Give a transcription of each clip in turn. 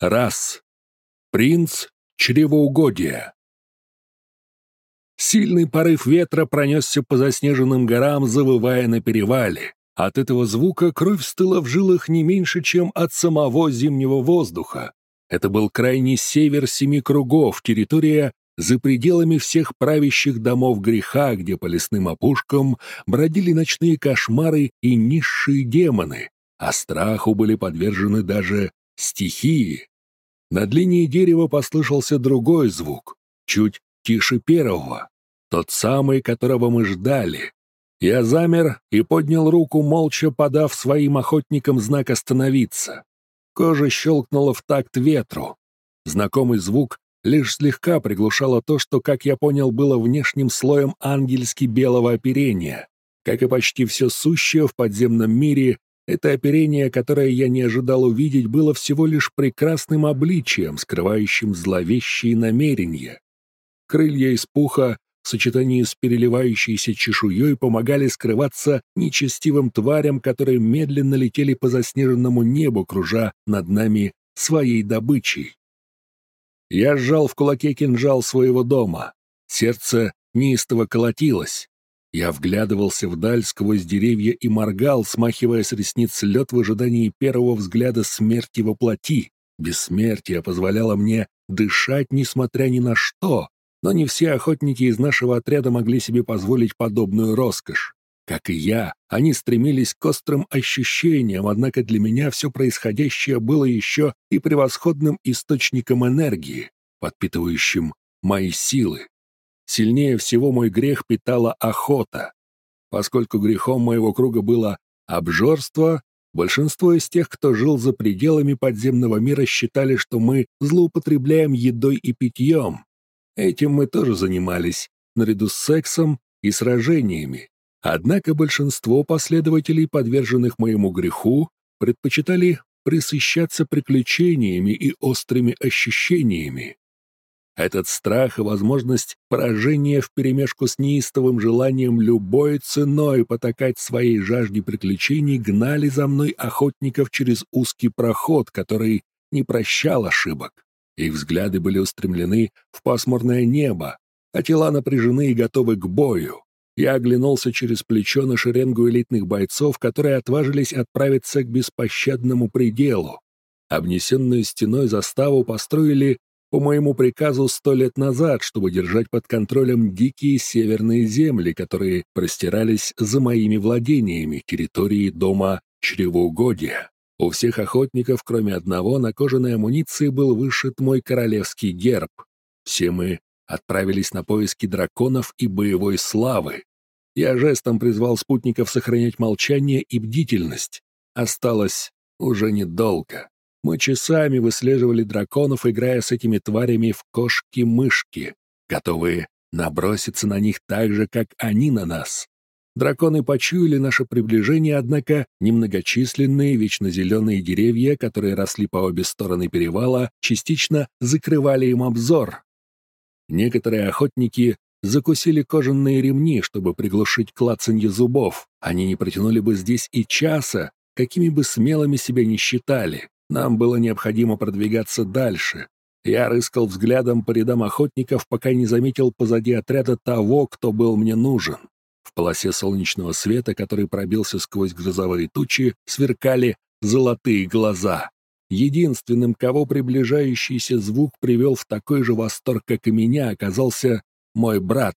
Раз. Принц чревоугодия. Сильный порыв ветра пронесся по заснеженным горам, завывая на перевале. От этого звука кровь стыла в жилах не меньше, чем от самого зимнего воздуха. Это был крайний север семи кругов, территория за пределами всех правящих домов греха, где по лесным опушкам бродили ночные кошмары и низшие демоны, а страху были подвержены даже стихии. Над линией дерева послышался другой звук, чуть тише первого, тот самый, которого мы ждали. Я замер и поднял руку, молча подав своим охотникам знак «Остановиться». Кожа щелкнула в такт ветру. Знакомый звук лишь слегка приглушало то, что, как я понял, было внешним слоем ангельски белого оперения. Как и почти все сущее в подземном мире, это оперение, которое я не ожидал увидеть, было всего лишь прекрасным обличием, скрывающим зловещие намерения. Крылья из пуха в сочетании с переливающейся чешуей помогали скрываться нечестивым тварям, которые медленно летели по заснеженному небу, кружа над нами своей добычей. Я сжал в кулаке кинжал своего дома. Сердце неистово колотилось. Я вглядывался вдаль сквозь деревья и моргал, смахивая с ресниц лед в ожидании первого взгляда смерти во плоти. Бессмертие позволяло мне дышать, несмотря ни на что, но не все охотники из нашего отряда могли себе позволить подобную роскошь. Как и я, они стремились к острым ощущениям, однако для меня все происходящее было еще и превосходным источником энергии, подпитывающим мои силы. Сильнее всего мой грех питала охота. Поскольку грехом моего круга было обжорство, большинство из тех, кто жил за пределами подземного мира, считали, что мы злоупотребляем едой и питьем. Этим мы тоже занимались, наряду с сексом и сражениями. Однако большинство последователей, подверженных моему греху, предпочитали присыщаться приключениями и острыми ощущениями. Этот страх и возможность поражения вперемешку с неистовым желанием любой ценой потакать своей жажде приключений гнали за мной охотников через узкий проход, который не прощал ошибок. Их взгляды были устремлены в пасмурное небо, а тела напряжены и готовы к бою. Я оглянулся через плечо на шеренгу элитных бойцов, которые отважились отправиться к беспощадному пределу. Обнесенную стеной заставу построили по моему приказу сто лет назад, чтобы держать под контролем дикие северные земли, которые простирались за моими владениями, территории дома чревоугодия. У всех охотников, кроме одного, на кожаной амуниции был вышит мой королевский герб. Все мы отправились на поиски драконов и боевой славы. Я жестом призвал спутников сохранять молчание и бдительность. Осталось уже недолго. Мы часами выслеживали драконов, играя с этими тварями в кошки-мышки, готовые наброситься на них так же, как они на нас. Драконы почуяли наше приближение, однако немногочисленные вечно деревья, которые росли по обе стороны перевала, частично закрывали им обзор. Некоторые охотники закусили кожаные ремни, чтобы приглушить клацанье зубов. Они не протянули бы здесь и часа, какими бы смелыми себя не считали. Нам было необходимо продвигаться дальше. Я рыскал взглядом по рядам охотников, пока не заметил позади отряда того, кто был мне нужен. В полосе солнечного света, который пробился сквозь грозовые тучи, сверкали золотые глаза. Единственным, кого приближающийся звук привел в такой же восторг, как и меня, оказался мой брат.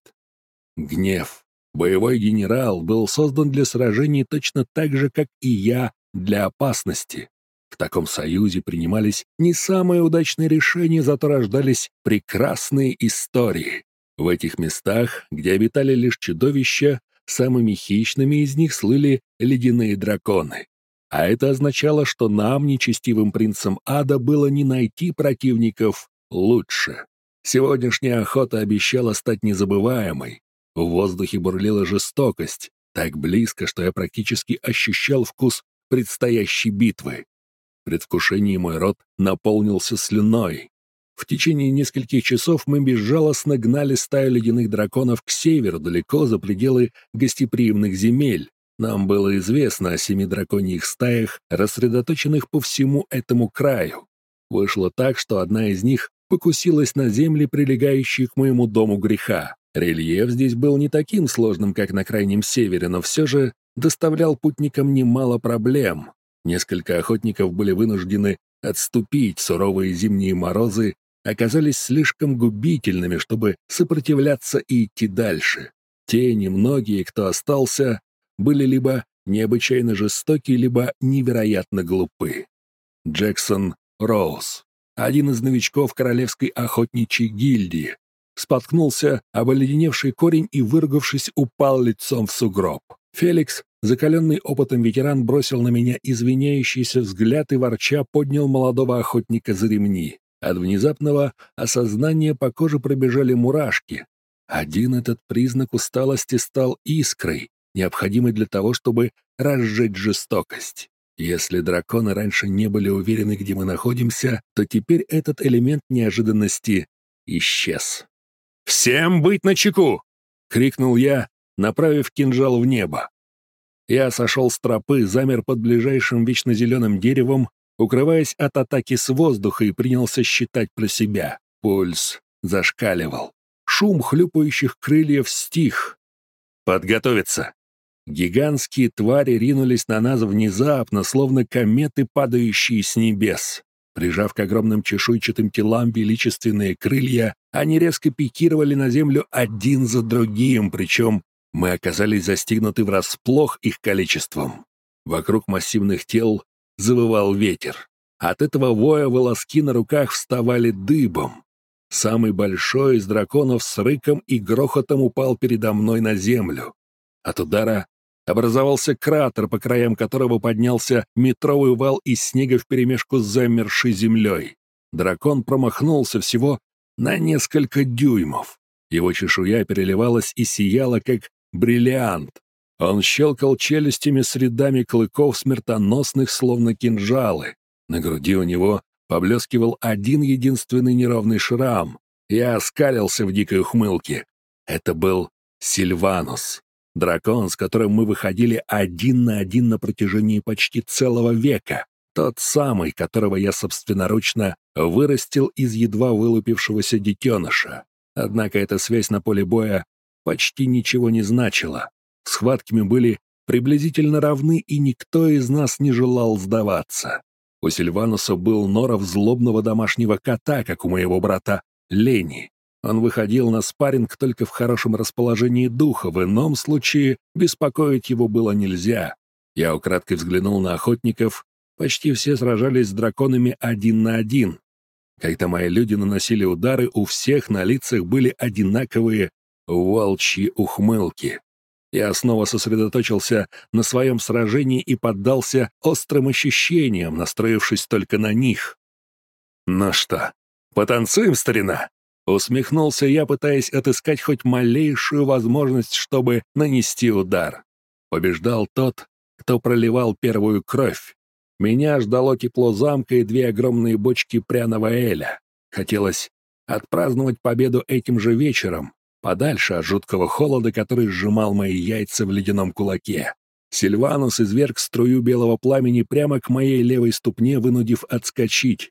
Гнев. Боевой генерал был создан для сражений точно так же, как и я, для опасности. В таком союзе принимались не самые удачные решения, зато рождались прекрасные истории. В этих местах, где обитали лишь чудовища, самыми хищными из них слыли ледяные драконы. А это означало, что нам, нечестивым принцам ада, было не найти противников лучше. Сегодняшняя охота обещала стать незабываемой. В воздухе бурлила жестокость, так близко, что я практически ощущал вкус предстоящей битвы предвкушении мой рот наполнился слюной. В течение нескольких часов мы безжалостно гнали стаю ледяных драконов к северу, далеко за пределы гостеприимных земель. Нам было известно о семи драконьих стаях, рассредоточенных по всему этому краю. Вышло так, что одна из них покусилась на земли, прилегающие к моему дому греха. Рельеф здесь был не таким сложным, как на крайнем севере, но все же доставлял путникам немало проблем. Несколько охотников были вынуждены отступить, суровые зимние морозы оказались слишком губительными, чтобы сопротивляться и идти дальше. Те немногие, кто остался, были либо необычайно жестоки, либо невероятно глупы. Джексон Роуз, один из новичков Королевской охотничьей гильдии, споткнулся об оледеневший корень и, выругавшись, упал лицом в сугроб. Феликс, закаленный опытом ветеран, бросил на меня извиняющийся взгляд и ворча поднял молодого охотника за ремни. От внезапного осознания по коже пробежали мурашки. Один этот признак усталости стал искрой, необходимой для того, чтобы разжечь жестокость. Если драконы раньше не были уверены, где мы находимся, то теперь этот элемент неожиданности исчез. «Всем быть начеку!» — крикнул я, направив кинжал в небо. Я сошел с тропы, замер под ближайшим вечно зеленым деревом, укрываясь от атаки с воздуха и принялся считать про себя. Пульс зашкаливал. Шум хлюпающих крыльев стих. «Подготовиться!» Гигантские твари ринулись на нас внезапно, словно кометы, падающие с небес. Прижав к огромным чешуйчатым телам величественные крылья, они резко пикировали на землю один за другим, причем мы оказались застигнуты врасплох их количеством. Вокруг массивных тел завывал ветер. От этого воя волоски на руках вставали дыбом. Самый большой из драконов с рыком и грохотом упал передо мной на землю. От удара образовался кратер, по краям которого поднялся метровый вал из снега вперемешку с замершей землей. Дракон промахнулся всего на несколько дюймов. Его чешуя переливалась и сияла, как бриллиант. Он щелкал челюстями с рядами клыков смертоносных, словно кинжалы. На груди у него поблескивал один единственный неровный шрам. Я оскалился в дикой ухмылке. Это был Сильванус. Дракон, с которым мы выходили один на один на протяжении почти целого века. Тот самый, которого я собственноручно вырастил из едва вылупившегося детеныша. Однако эта связь на поле боя почти ничего не значила. Схватки мы были приблизительно равны, и никто из нас не желал сдаваться. У Сильвануса был норов злобного домашнего кота, как у моего брата Лени. Он выходил на спарринг только в хорошем расположении духа, в ином случае беспокоить его было нельзя. Я украдкой взглянул на охотников, почти все сражались с драконами один на один. Когда мои люди наносили удары, у всех на лицах были одинаковые волчьи ухмылки. Я снова сосредоточился на своем сражении и поддался острым ощущениям, настроившись только на них. «Ну что, потанцуем, старина?» Усмехнулся я, пытаясь отыскать хоть малейшую возможность, чтобы нанести удар. Побеждал тот, кто проливал первую кровь. Меня ждало тепло замка и две огромные бочки пряного эля. Хотелось отпраздновать победу этим же вечером, подальше от жуткого холода, который сжимал мои яйца в ледяном кулаке. Сильванус изверг струю белого пламени прямо к моей левой ступне, вынудив отскочить.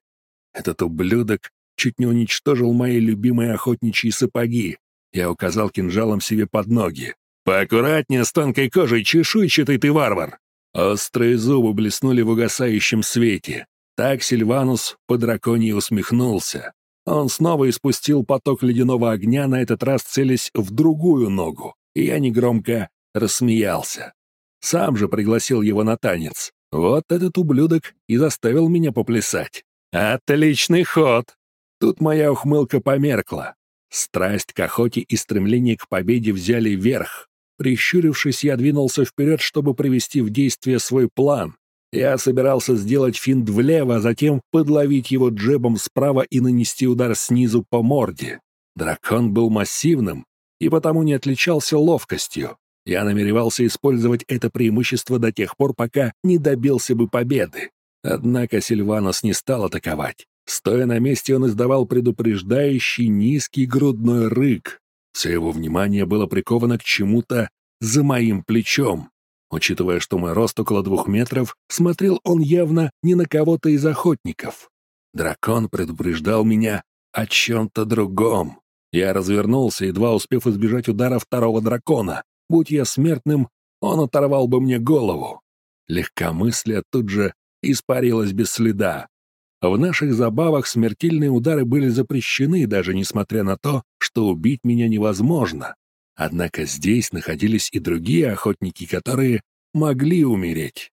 Этот ублюдок чуть не уничтожил мои любимые охотничьи сапоги. Я указал кинжалом себе под ноги. «Поаккуратнее с тонкой кожей, чешуйчатый ты варвар!» Острые зубы блеснули в угасающем свете. Так Сильванус по драконье усмехнулся. Он снова испустил поток ледяного огня, на этот раз целясь в другую ногу, я негромко рассмеялся. Сам же пригласил его на танец. Вот этот ублюдок и заставил меня поплясать. «Отличный ход!» Тут моя ухмылка померкла. Страсть к охоте и стремление к победе взяли верх. Прищурившись, я двинулся вперед, чтобы привести в действие свой план. Я собирался сделать финт влево, а затем подловить его джебом справа и нанести удар снизу по морде. Дракон был массивным и потому не отличался ловкостью. Я намеревался использовать это преимущество до тех пор, пока не добился бы победы. Однако Сильванос не стал атаковать. Стоя на месте, он издавал предупреждающий низкий грудной рык. Все его внимание было приковано к чему-то за моим плечом. Учитывая, что мой рост около двух метров, смотрел он явно не на кого-то из охотников. Дракон предупреждал меня о чем-то другом. Я развернулся, едва успев избежать удара второго дракона. Будь я смертным, он оторвал бы мне голову. Легкомыслие тут же испарилось без следа. В наших забавах смертельные удары были запрещены, даже несмотря на то, что убить меня невозможно. Однако здесь находились и другие охотники, которые могли умереть.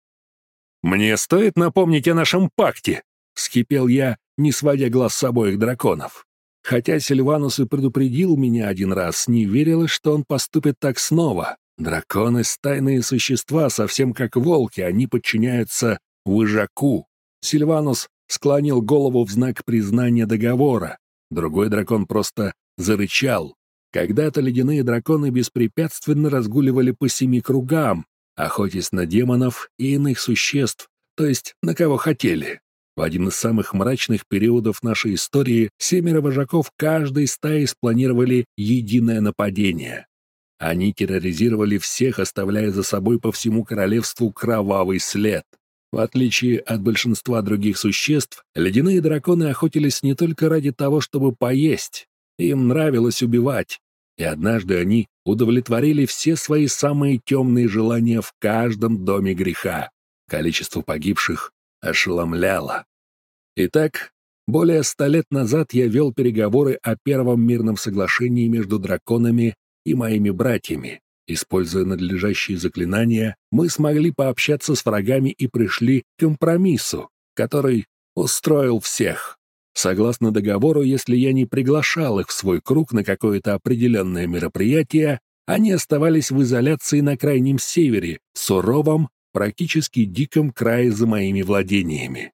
«Мне стоит напомнить о нашем пакте!» — вскипел я, не сводя глаз с обоих драконов. Хотя Сильванус и предупредил меня один раз, не верилось, что он поступит так снова. Драконы — стайные существа, совсем как волки, они подчиняются выжаку. Сильванус склонил голову в знак признания договора. Другой дракон просто зарычал. Когда-то ледяные драконы беспрепятственно разгуливали по семи кругам, охотясь на демонов и иных существ, то есть на кого хотели. В один из самых мрачных периодов нашей истории семеро вожаков каждой стаи спланировали единое нападение. Они терроризировали всех, оставляя за собой по всему королевству кровавый след. В отличие от большинства других существ, ледяные драконы охотились не только ради того, чтобы поесть. Им нравилось убивать. И однажды они удовлетворили все свои самые темные желания в каждом доме греха. Количество погибших ошеломляло. Итак, более ста лет назад я вел переговоры о первом мирном соглашении между драконами и моими братьями. Используя надлежащие заклинания, мы смогли пообщаться с врагами и пришли к компромиссу, который устроил всех. Согласно договору, если я не приглашал их в свой круг на какое-то определенное мероприятие, они оставались в изоляции на крайнем севере, суровом, практически диком крае за моими владениями.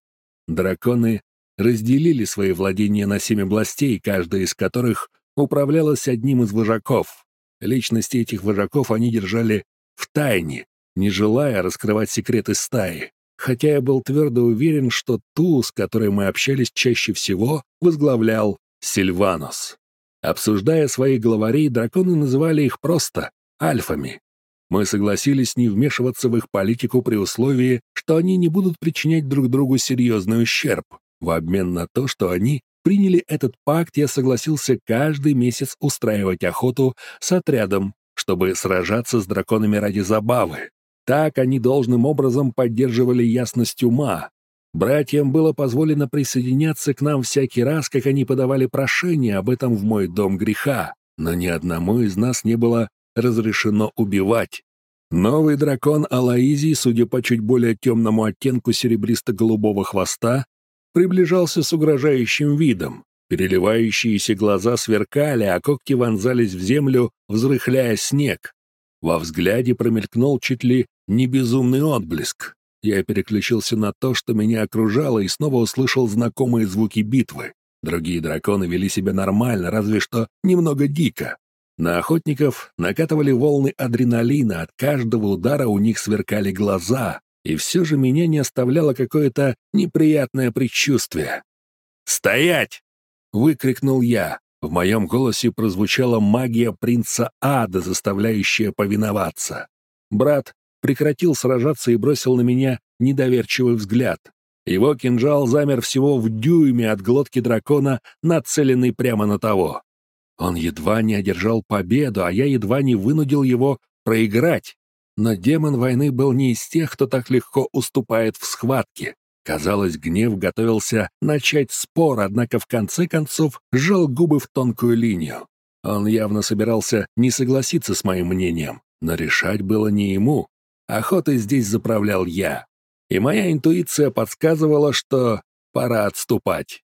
Драконы разделили свои владения на семь областей, каждая из которых управлялась одним из вожаков. Личности этих вожаков они держали в тайне, не желая раскрывать секреты стаи хотя я был твердо уверен, что ту, с которой мы общались чаще всего, возглавлял Сильванос. Обсуждая своих главарей, драконы называли их просто альфами. Мы согласились не вмешиваться в их политику при условии, что они не будут причинять друг другу серьезный ущерб. В обмен на то, что они приняли этот пакт, я согласился каждый месяц устраивать охоту с отрядом, чтобы сражаться с драконами ради забавы. Так они должным образом поддерживали ясность ума. Братьям было позволено присоединяться к нам всякий раз, как они подавали прошение об этом в мой дом греха, но ни одному из нас не было разрешено убивать. Новый дракон Алаизий, судя по чуть более темному оттенку серебристо-голубого хвоста, приближался с угрожающим видом. Переливающиеся глаза сверкали, а когти вонзались в землю, взрыхляя снег. Во взгляде промелькнул чуть ли не безумный отблеск. Я переключился на то, что меня окружало, и снова услышал знакомые звуки битвы. Другие драконы вели себя нормально, разве что немного дико. На охотников накатывали волны адреналина, от каждого удара у них сверкали глаза, и все же меня не оставляло какое-то неприятное предчувствие. «Стоять!» — выкрикнул я. В моем голосе прозвучала магия принца Ада, заставляющая повиноваться. Брат прекратил сражаться и бросил на меня недоверчивый взгляд. Его кинжал замер всего в дюйме от глотки дракона, нацеленный прямо на того. Он едва не одержал победу, а я едва не вынудил его проиграть. Но демон войны был не из тех, кто так легко уступает в схватке. Казалось, гнев готовился начать спор, однако в конце концов сжал губы в тонкую линию. Он явно собирался не согласиться с моим мнением, но решать было не ему. Охотой здесь заправлял я. И моя интуиция подсказывала, что пора отступать.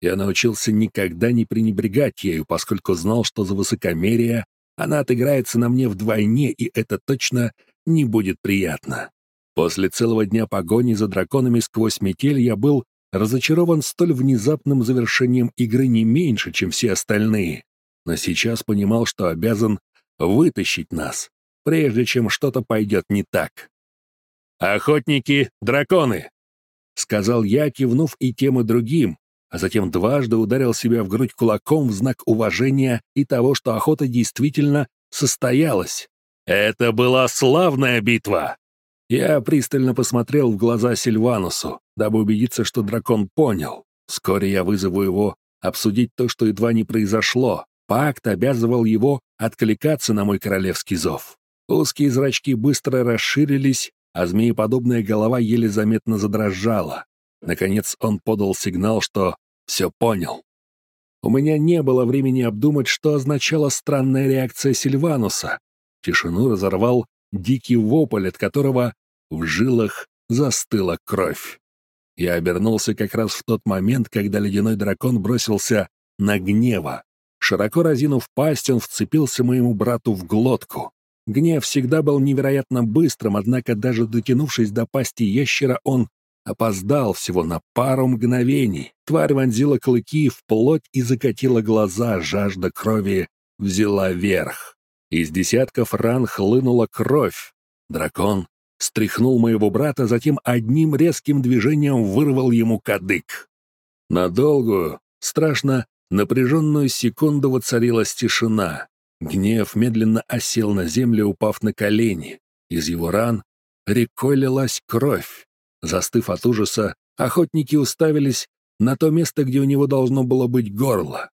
Я научился никогда не пренебрегать ею, поскольку знал, что за высокомерие она отыграется на мне вдвойне, и это точно не будет приятно. После целого дня погони за драконами сквозь метель я был разочарован столь внезапным завершением игры не меньше, чем все остальные, но сейчас понимал, что обязан вытащить нас, прежде чем что-то пойдет не так. «Охотники — драконы!» — сказал я, кивнув и тем и другим, а затем дважды ударил себя в грудь кулаком в знак уважения и того, что охота действительно состоялась. «Это была славная битва!» Я пристально посмотрел в глаза Сильванусу, дабы убедиться, что дракон понял. Вскоре я вызову его обсудить то, что едва не произошло. Пакт обязывал его откликаться на мой королевский зов. Узкие зрачки быстро расширились, а змееподобная голова еле заметно задрожала. Наконец он подал сигнал, что все понял. У меня не было времени обдумать, что означала странная реакция Сильвануса. Тишину разорвал дикий вопль, от которого в жилах застыла кровь. Я обернулся как раз в тот момент, когда ледяной дракон бросился на гнева. Широко разинув пасть, он вцепился моему брату в глотку. Гнев всегда был невероятно быстрым, однако даже дотянувшись до пасти ящера, он опоздал всего на пару мгновений. Тварь вонзила клыки в плоть и закатила глаза, жажда крови взяла верх. Из десятков ран хлынула кровь. Дракон стряхнул моего брата, затем одним резким движением вырвал ему кадык. На долгую, страшно напряженную секунду воцарилась тишина. Гнев медленно осел на землю, упав на колени. Из его ран рекой лилась кровь. Застыв от ужаса, охотники уставились на то место, где у него должно было быть горло.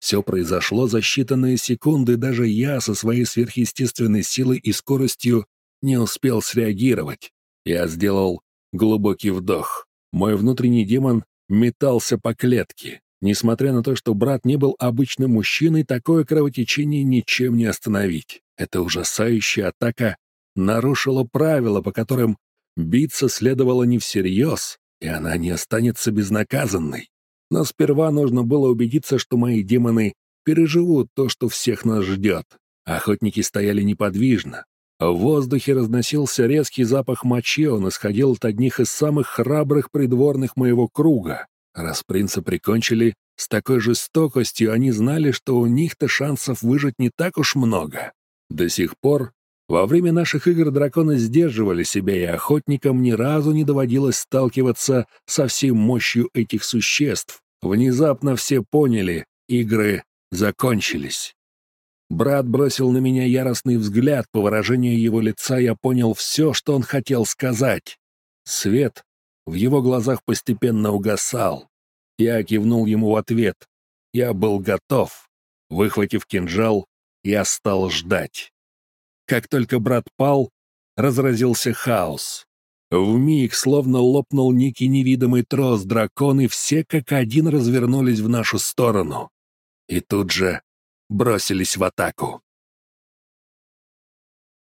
Все произошло за считанные секунды, даже я со своей сверхъестественной силой и скоростью не успел среагировать. Я сделал глубокий вдох. Мой внутренний демон метался по клетке. Несмотря на то, что брат не был обычным мужчиной, такое кровотечение ничем не остановить. Эта ужасающая атака нарушила правила, по которым биться следовало не всерьез, и она не останется безнаказанной. Но сперва нужно было убедиться, что мои демоны переживут то, что всех нас ждет. Охотники стояли неподвижно, в воздухе разносился резкий запах мочи, он исходил от одних из самых храбрых придворных моего круга. Раз принца прикончили с такой жестокостью, они знали, что у них-то шансов выжить не так уж много. До сих пор во время наших игр драконы сдерживали себя, и охотникам ни разу не доводилось сталкиваться со всей мощью этих существ. Внезапно все поняли, игры закончились. Брат бросил на меня яростный взгляд, по выражению его лица я понял все, что он хотел сказать. Свет в его глазах постепенно угасал. Я кивнул ему в ответ. Я был готов. Выхватив кинжал, я стал ждать. Как только брат пал, разразился хаос. В миг словно лопнул некий невидимый трос, драконы все как один развернулись в нашу сторону. И тут же бросились в атаку.